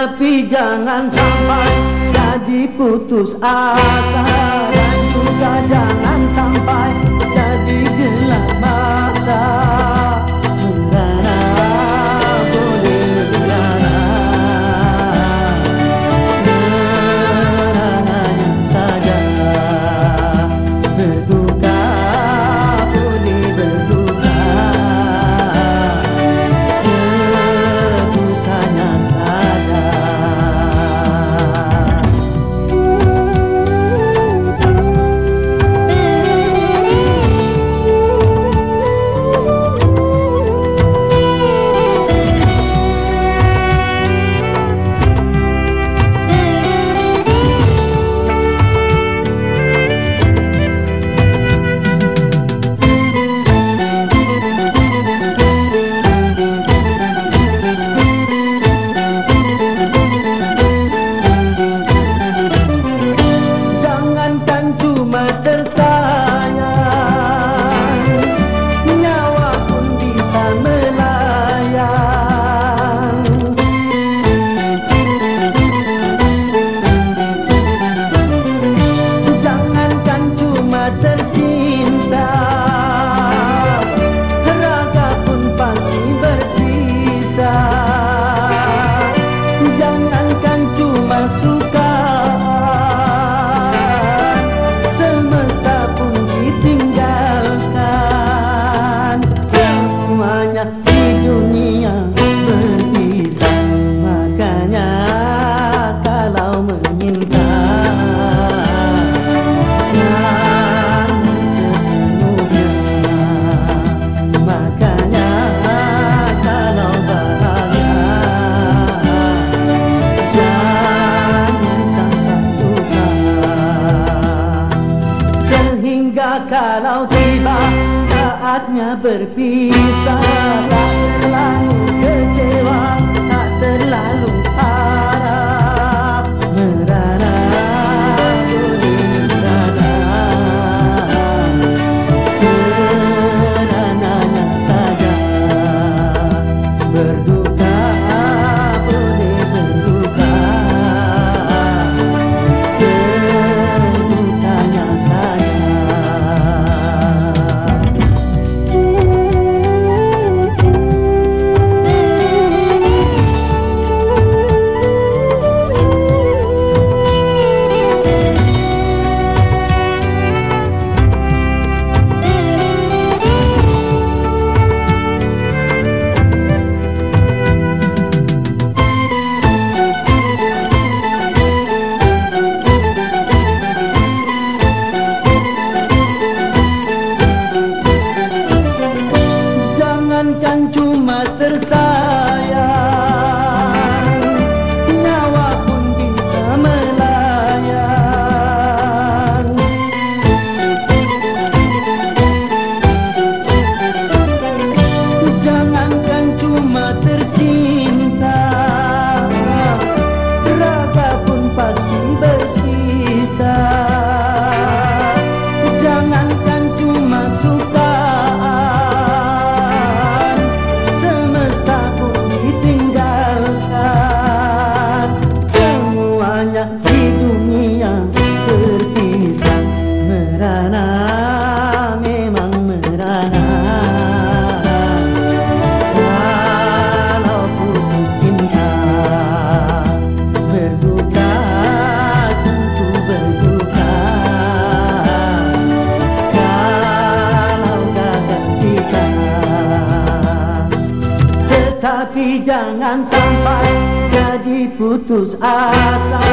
Tetapi jangan sampai jadi putus asa. Dan juga jangan kalau tiba saatnya berpisah tak terlalu kecewa Jangankan cuma tercinta. Raga pun pasti berpisah Jangankan cuma sukaan Semesta pun ditinggalkan. Semuanya di dunia terpisah Merana Tetapi jangan sampai jadi putus asa